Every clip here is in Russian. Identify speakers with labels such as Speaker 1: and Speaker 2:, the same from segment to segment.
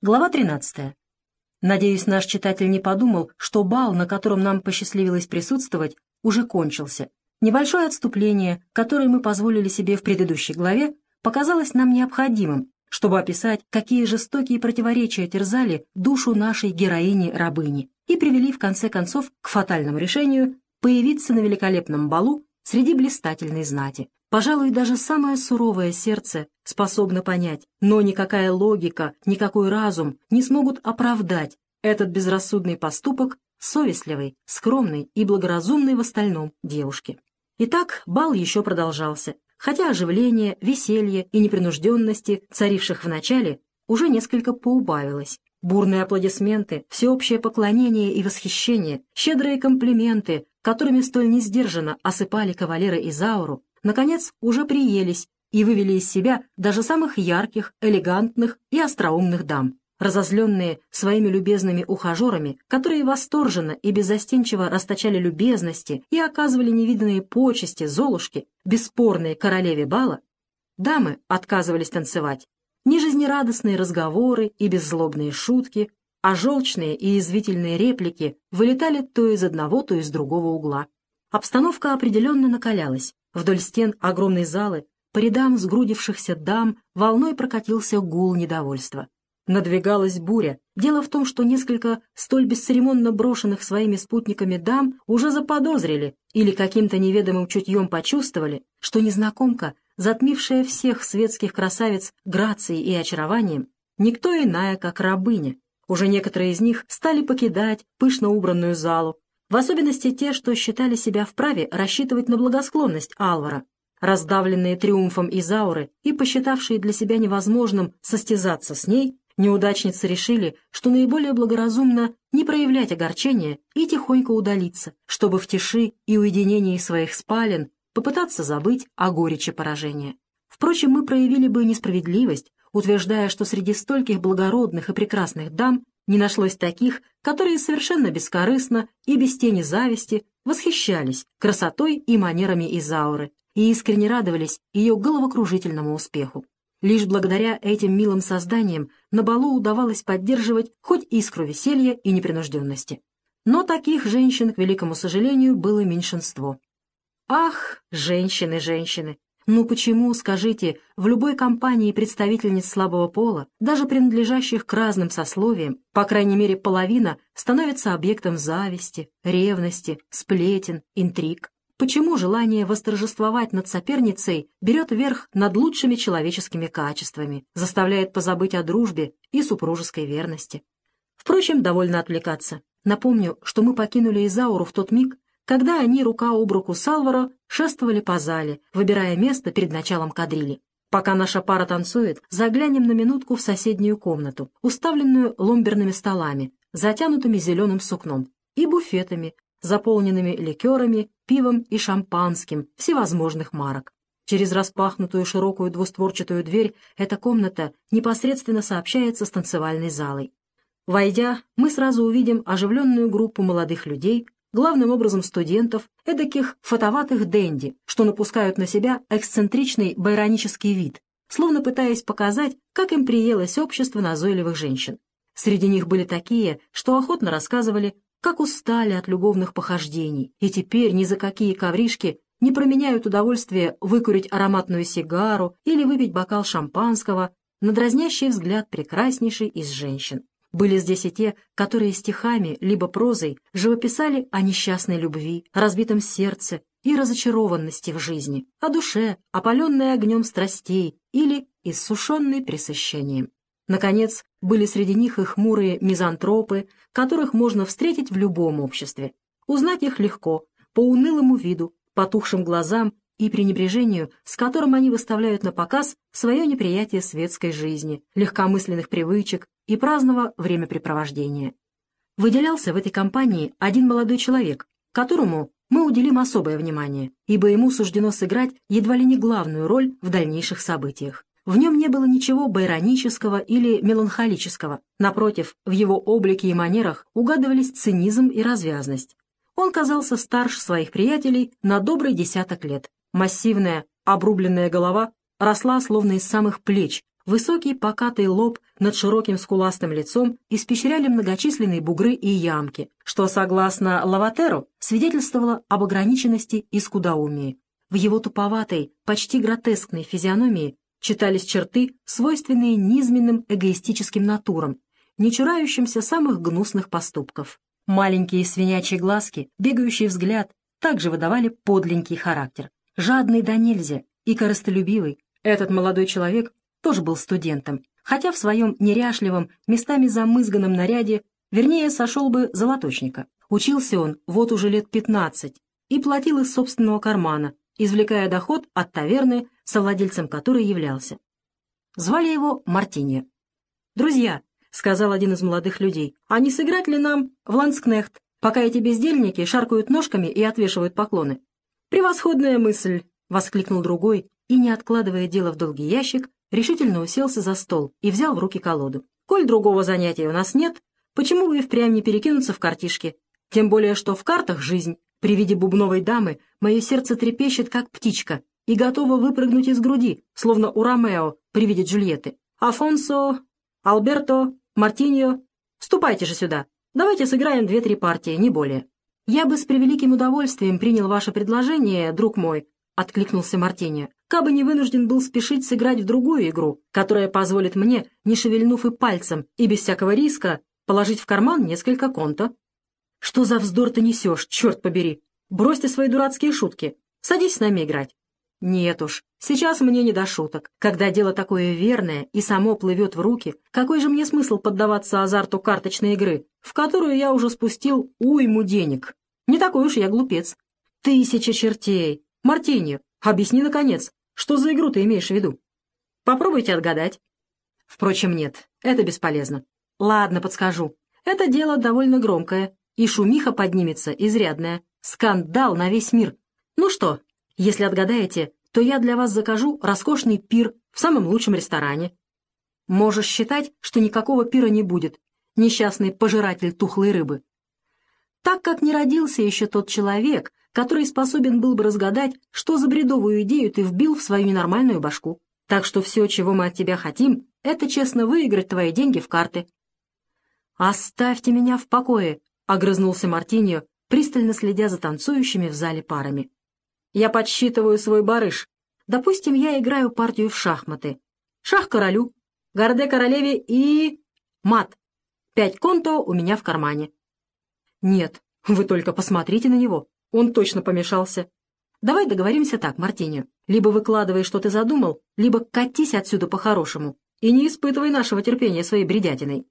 Speaker 1: Глава 13. Надеюсь, наш читатель не подумал, что бал, на котором нам посчастливилось присутствовать, уже кончился. Небольшое отступление, которое мы позволили себе в предыдущей главе, показалось нам необходимым, чтобы описать, какие жестокие противоречия терзали душу нашей героини-рабыни и привели, в конце концов, к фатальному решению появиться на великолепном балу среди блистательной знати. Пожалуй, даже самое суровое сердце способно понять, но никакая логика, никакой разум не смогут оправдать этот безрассудный поступок совестливой, скромной и благоразумной в остальном девушки. Итак, бал еще продолжался, хотя оживление, веселье и непринужденности, царивших в начале, уже несколько поубавилось. Бурные аплодисменты, всеобщее поклонение и восхищение, щедрые комплименты, которыми столь несдержанно осыпали кавалера Изауру, наконец, уже приелись и вывели из себя даже самых ярких, элегантных и остроумных дам. Разозленные своими любезными ухажерами, которые восторженно и беззастенчиво расточали любезности и оказывали невиданные почести Золушке, бесспорной королеве бала, дамы отказывались танцевать. Нежизнерадостные разговоры и беззлобные шутки, а желчные и извительные реплики вылетали то из одного, то из другого угла. Обстановка определенно накалялась. Вдоль стен огромной залы, по рядам сгрудившихся дам, волной прокатился гул недовольства. Надвигалась буря. Дело в том, что несколько столь бесцеремонно брошенных своими спутниками дам уже заподозрили или каким-то неведомым чутьем почувствовали, что незнакомка, затмившая всех светских красавиц грацией и очарованием, никто иная, как рабыня. Уже некоторые из них стали покидать пышно убранную залу, в особенности те, что считали себя вправе рассчитывать на благосклонность Алвара, раздавленные триумфом Изауры и посчитавшие для себя невозможным состязаться с ней, неудачницы решили, что наиболее благоразумно не проявлять огорчения и тихонько удалиться, чтобы в тиши и уединении своих спален попытаться забыть о горечи поражения. Впрочем, мы проявили бы несправедливость, утверждая, что среди стольких благородных и прекрасных дам не нашлось таких, которые совершенно бескорыстно и без тени зависти восхищались красотой и манерами Изауры и искренне радовались ее головокружительному успеху. Лишь благодаря этим милым созданиям на балу удавалось поддерживать хоть искру веселья и непринужденности. Но таких женщин, к великому сожалению, было меньшинство. Ах, женщины, женщины! Ну почему, скажите, в любой компании представительниц слабого пола, даже принадлежащих к разным сословиям, по крайней мере половина, становится объектом зависти, ревности, сплетен, интриг? Почему желание восторжествовать над соперницей берет верх над лучшими человеческими качествами, заставляет позабыть о дружбе и супружеской верности? Впрочем, довольно отвлекаться. Напомню, что мы покинули Изауру в тот миг, когда они рука об руку с Алваро шествовали по зале, выбирая место перед началом кадрили. Пока наша пара танцует, заглянем на минутку в соседнюю комнату, уставленную ломберными столами, затянутыми зеленым сукном, и буфетами, заполненными ликерами, пивом и шампанским всевозможных марок. Через распахнутую широкую двустворчатую дверь эта комната непосредственно сообщается с танцевальной залой. Войдя, мы сразу увидим оживленную группу молодых людей, главным образом студентов, эдаких фотоватых денди, что напускают на себя эксцентричный байронический вид, словно пытаясь показать, как им приелось общество назойливых женщин. Среди них были такие, что охотно рассказывали, как устали от любовных похождений, и теперь ни за какие ковришки не променяют удовольствие выкурить ароматную сигару или выпить бокал шампанского на дразнящий взгляд прекраснейшей из женщин. Были здесь и те, которые стихами либо прозой живописали о несчастной любви, разбитом сердце и разочарованности в жизни, о душе, опаленной огнем страстей или иссушенной пресыщением. Наконец, были среди них и хмурые мизантропы, которых можно встретить в любом обществе. Узнать их легко, по унылому виду, потухшим глазам и пренебрежению, с которым они выставляют на показ свое неприятие светской жизни, легкомысленных привычек и праздного времяпрепровождения. Выделялся в этой компании один молодой человек, которому мы уделим особое внимание, ибо ему суждено сыграть едва ли не главную роль в дальнейших событиях. В нем не было ничего байронического или меланхолического. Напротив, в его облике и манерах угадывались цинизм и развязность. Он казался старше своих приятелей на добрый десяток лет. Массивная, обрубленная голова росла словно из самых плеч, Высокий покатый лоб над широким скуластым лицом испещряли многочисленные бугры и ямки, что, согласно Лаватеру, свидетельствовало об ограниченности и скудоумии. В его туповатой, почти гротескной физиономии читались черты, свойственные низменным эгоистическим натурам, не чурающимся самых гнусных поступков. Маленькие свинячьи глазки, бегающий взгляд также выдавали подленький характер. Жадный до нельзя и корыстолюбивый, этот молодой человек тоже был студентом, хотя в своем неряшливом, местами замызганном наряде, вернее, сошел бы золоточника. Учился он вот уже лет пятнадцать и платил из собственного кармана, извлекая доход от таверны, совладельцем которой являлся. Звали его Мартинья. «Друзья», — сказал один из молодых людей, — «а не сыграть ли нам в ланскнехт, пока эти бездельники шаркают ножками и отвешивают поклоны?» «Превосходная мысль!» — воскликнул другой, и, не откладывая дело в долгий ящик, решительно уселся за стол и взял в руки колоду. «Коль другого занятия у нас нет, почему бы и впрямь не перекинуться в картишки? Тем более, что в картах жизнь. При виде бубновой дамы мое сердце трепещет, как птичка, и готово выпрыгнуть из груди, словно у Ромео при виде Джульетты. Афонсо, Алберто, Мартиньо, ступайте же сюда. Давайте сыграем две-три партии, не более». «Я бы с превеликим удовольствием принял ваше предложение, друг мой», — откликнулся Мартиньо кабы не вынужден был спешить сыграть в другую игру, которая позволит мне, не шевельнув и пальцем, и без всякого риска, положить в карман несколько конта. Что за вздор ты несешь, черт побери? Брось ты свои дурацкие шутки. Садись с нами играть. Нет уж, сейчас мне не до шуток. Когда дело такое верное и само плывет в руки, какой же мне смысл поддаваться азарту карточной игры, в которую я уже спустил уйму денег? Не такой уж я глупец. Тысяча чертей. Мартинью, объясни, наконец, что за игру ты имеешь в виду? Попробуйте отгадать. Впрочем, нет, это бесполезно. Ладно, подскажу. Это дело довольно громкое, и шумиха поднимется изрядная. Скандал на весь мир. Ну что, если отгадаете, то я для вас закажу роскошный пир в самом лучшем ресторане. Можешь считать, что никакого пира не будет. Несчастный пожиратель тухлой рыбы. Так как не родился еще тот человек, который способен был бы разгадать, что за бредовую идею ты вбил в свою ненормальную башку. Так что все, чего мы от тебя хотим, это честно выиграть твои деньги в карты». «Оставьте меня в покое», — огрызнулся Мартиньо, пристально следя за танцующими в зале парами. «Я подсчитываю свой барыш. Допустим, я играю партию в шахматы. Шах королю, гарде королеве и... мат. Пять конто у меня в кармане». «Нет, вы только посмотрите на него. Он точно помешался. Давай договоримся так, Мартиню. Либо выкладывай, что ты задумал, либо катись отсюда по-хорошему и не испытывай нашего терпения своей бредятиной.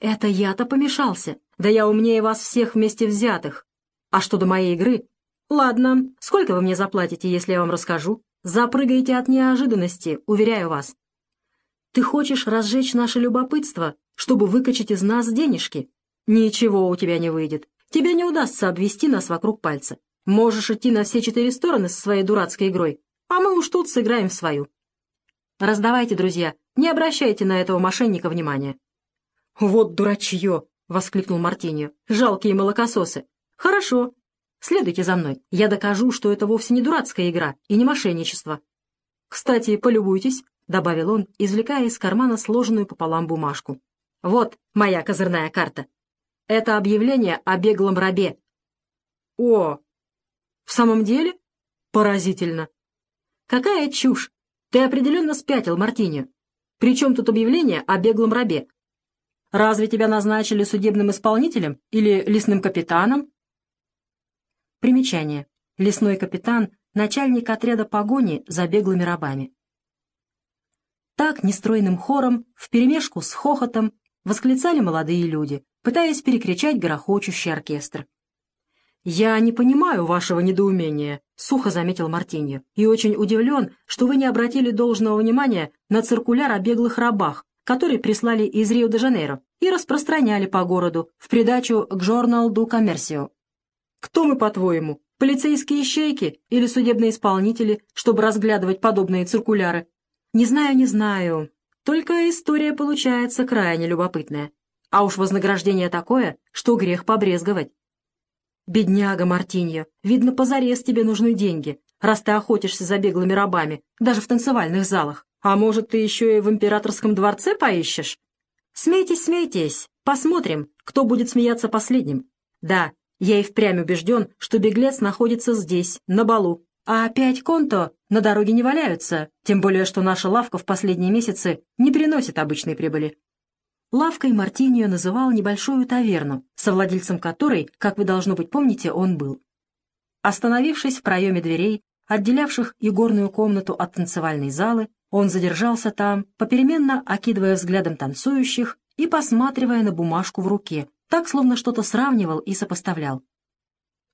Speaker 1: Это я-то помешался. Да я умнее вас всех вместе взятых. А что до моей игры? Ладно, сколько вы мне заплатите, если я вам расскажу? Запрыгаете от неожиданности, уверяю вас. Ты хочешь разжечь наше любопытство, чтобы выкачать из нас денежки? Ничего у тебя не выйдет. Тебе не удастся обвести нас вокруг пальца. Можешь идти на все четыре стороны со своей дурацкой игрой, а мы уж тут сыграем в свою. Раздавайте, друзья, не обращайте на этого мошенника внимания. «Вот дурачье!» — воскликнул Мартиньо. «Жалкие молокососы! Хорошо, следуйте за мной. Я докажу, что это вовсе не дурацкая игра и не мошенничество. Кстати, полюбуйтесь», — добавил он, извлекая из кармана сложенную пополам бумажку. «Вот моя козырная карта. Это объявление о беглом рабе. О, в самом деле? Поразительно. Какая чушь! Ты определенно спятил, Мартини. Причем тут объявление о беглом рабе? Разве тебя назначили судебным исполнителем или лесным капитаном? Примечание. Лесной капитан — начальник отряда погони за беглыми рабами. Так нестройным хором, вперемешку с хохотом, восклицали молодые люди, пытаясь перекричать грохочущий оркестр. «Я не понимаю вашего недоумения», — сухо заметил Мартиньо, «и очень удивлен, что вы не обратили должного внимания на циркуляр о беглых рабах, который прислали из Рио-де-Жанейро и распространяли по городу в придачу к журналу ду Коммерсио. Кто мы, по-твоему, полицейские ищейки или судебные исполнители, чтобы разглядывать подобные циркуляры? Не знаю, не знаю. Только история получается крайне любопытная. А уж вознаграждение такое, что грех побрезговать. Бедняга Мартиньо, видно, позарез тебе нужны деньги, раз ты охотишься за беглыми рабами, даже в танцевальных залах. А может, ты еще и в императорском дворце поищешь? Смейтесь, смейтесь, посмотрим, кто будет смеяться последним. Да, я и впрямь убежден, что беглец находится здесь, на балу. А опять конто на дороге не валяются, тем более, что наша лавка в последние месяцы не приносит обычной прибыли. Лавкой Мартиньо называл небольшую таверну, совладельцем которой, как вы, должно быть, помните, он был. Остановившись в проеме дверей, отделявших игорную комнату от танцевальной залы, он задержался там, попеременно окидывая взглядом танцующих и посматривая на бумажку в руке, так, словно что-то сравнивал и сопоставлял.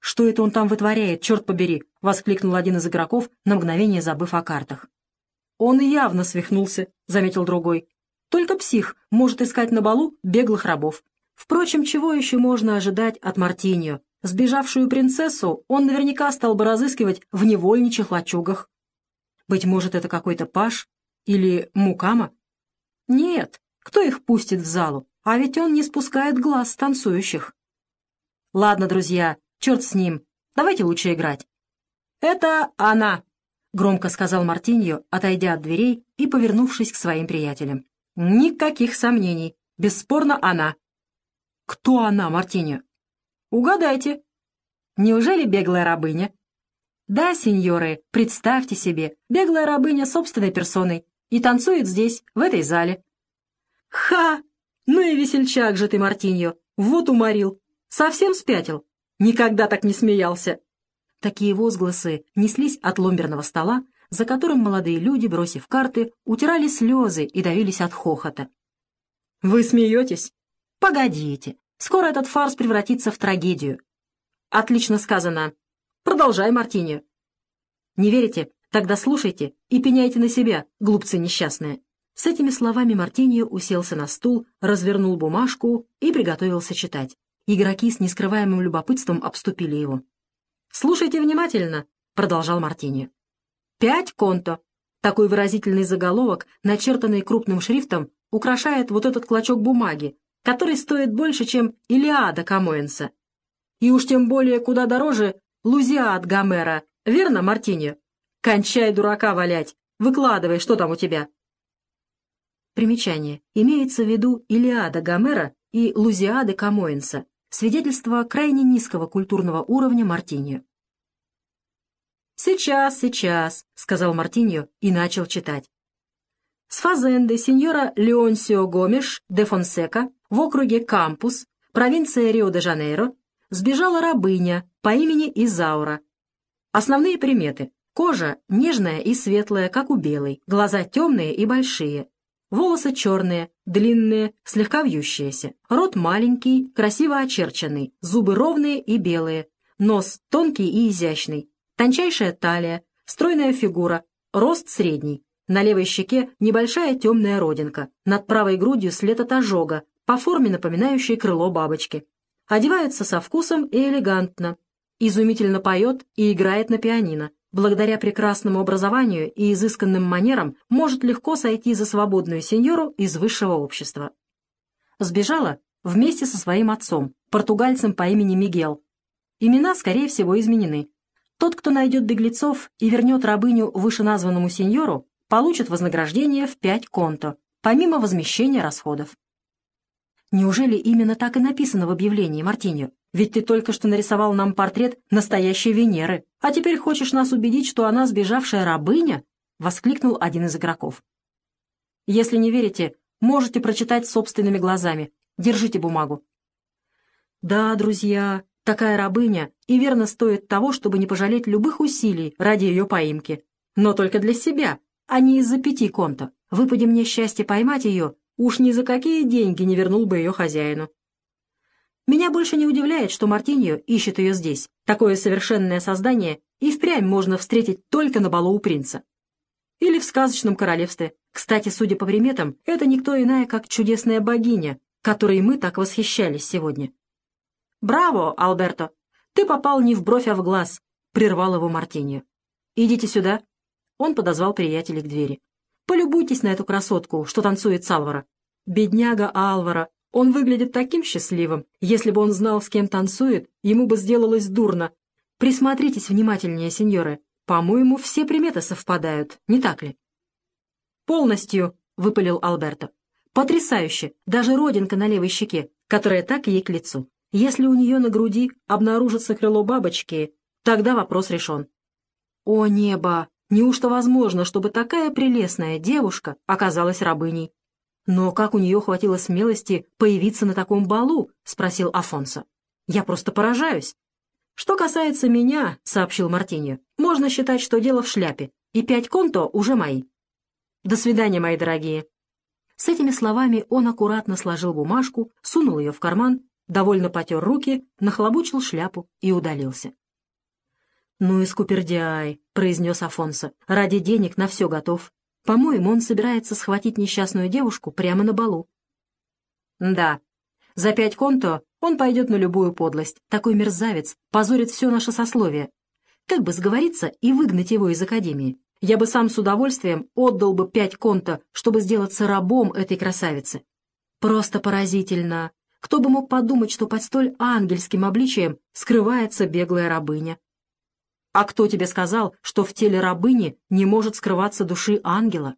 Speaker 1: «Что это он там вытворяет, черт побери?» — воскликнул один из игроков, на мгновение забыв о картах. «Он явно свихнулся», — заметил другой. «Только псих может искать на балу беглых рабов. Впрочем, чего еще можно ожидать от Мартиньо? Сбежавшую принцессу он наверняка стал бы разыскивать в невольничьих лачугах. Быть может, это какой-то паш или мукама? Нет, кто их пустит в залу? А ведь он не спускает глаз танцующих. Ладно, друзья, Черт с ним. Давайте лучше играть. «Это она!» — громко сказал Мартиньо, отойдя от дверей и повернувшись к своим приятелям. «Никаких сомнений. Бесспорно, она». «Кто она, Мартиньо?» «Угадайте». «Неужели беглая рабыня?» «Да, сеньоры, представьте себе, беглая рабыня собственной персоной и танцует здесь, в этой зале». «Ха! Ну и весельчак же ты, Мартиньо! Вот уморил! Совсем спятил!» Никогда так не смеялся!» Такие возгласы неслись от ломберного стола, за которым молодые люди, бросив карты, утирали слезы и давились от хохота. «Вы смеетесь? Погодите, скоро этот фарс превратится в трагедию». «Отлично сказано. Продолжай, Мартини». «Не верите? Тогда слушайте и пеняйте на себя, глупцы несчастные». С этими словами Мартиньо уселся на стул, развернул бумажку и приготовился читать. Игроки с нескрываемым любопытством обступили его. «Слушайте внимательно», — продолжал Мартини. «Пять конто». Такой выразительный заголовок, начертанный крупным шрифтом, украшает вот этот клочок бумаги, который стоит больше, чем Илиада Камоэнса. И уж тем более куда дороже Лузиад Гомера. Верно, Мартини? Кончай дурака валять. Выкладывай, что там у тебя. Примечание. Имеется в виду Илиада Гомера и Лузиады Камоэнса, свидетельство крайне низкого культурного уровня Мартиньо. «Сейчас, сейчас», — сказал Мартиньо и начал читать. С фазенды сеньора Леонсио Гомеш де Фонсека в округе Кампус, провинция Рио-де-Жанейро, сбежала рабыня по имени Изаура. Основные приметы. Кожа нежная и светлая, как у белой, глаза темные и большие, Волосы черные, длинные, слегка вьющиеся. Рот маленький, красиво очерченный, зубы ровные и белые. Нос тонкий и изящный. Тончайшая талия, стройная фигура, рост средний. На левой щеке небольшая темная родинка, над правой грудью след от ожога, по форме напоминающей крыло бабочки. Одевается со вкусом и элегантно. Изумительно поет и играет на пианино благодаря прекрасному образованию и изысканным манерам, может легко сойти за свободную сеньору из высшего общества. Сбежала вместе со своим отцом, португальцем по имени Мигел. Имена, скорее всего, изменены. Тот, кто найдет беглецов и вернет рабыню вышеназванному сеньору, получит вознаграждение в пять конто, помимо возмещения расходов. Неужели именно так и написано в объявлении, Мартиньо? Ведь ты только что нарисовал нам портрет настоящей Венеры, а теперь хочешь нас убедить, что она сбежавшая рабыня?» — воскликнул один из игроков. «Если не верите, можете прочитать собственными глазами. Держите бумагу». «Да, друзья, такая рабыня и верно стоит того, чтобы не пожалеть любых усилий ради ее поимки. Но только для себя, а не из-за пяти конта. Выпади мне счастье поймать ее, Уж ни за какие деньги не вернул бы ее хозяину. Меня больше не удивляет, что Мартиньо ищет ее здесь. Такое совершенное создание и впрямь можно встретить только на балу у принца. Или в сказочном королевстве. Кстати, судя по приметам, это никто иная, как чудесная богиня, которой мы так восхищались сегодня. «Браво, Алберто! Ты попал не в бровь, а в глаз!» — прервал его Мартиньо. «Идите сюда!» Он подозвал приятелей к двери. Полюбуйтесь на эту красотку, что танцует с Алвара. Бедняга Алвара, он выглядит таким счастливым. Если бы он знал, с кем танцует, ему бы сделалось дурно. Присмотритесь внимательнее, сеньоры. По-моему, все приметы совпадают, не так ли? полностью», — выпалил Алберто. «Потрясающе! Даже родинка на левой щеке, которая так ей к лицу. Если у нее на груди обнаружится крыло бабочки, тогда вопрос решен». «О небо! Неужто возможно, чтобы такая прелестная девушка оказалась рабыней?» «Но как у нее хватило смелости появиться на таком балу?» — спросил Афонсо. «Я просто поражаюсь». «Что касается меня», — сообщил Мартиньо, — «можно считать, что дело в шляпе, и пять конто уже мои». «До свидания, мои дорогие». С этими словами он аккуратно сложил бумажку, сунул ее в карман, довольно потер руки, нахлобучил шляпу и удалился. «Ну и скупердяй», — произнес Афонсо, — «ради денег на все готов. По-моему, он собирается схватить несчастную девушку прямо на балу. Да, за пять конто он пойдет на любую подлость. Такой мерзавец позорит все наше сословие. Как бы сговориться и выгнать его из академии? Я бы сам с удовольствием отдал бы пять конто, чтобы сделаться рабом этой красавицы. Просто поразительно. Кто бы мог подумать, что под столь ангельским обличием скрывается беглая рабыня? А кто тебе сказал, что в теле рабыни не может скрываться души ангела?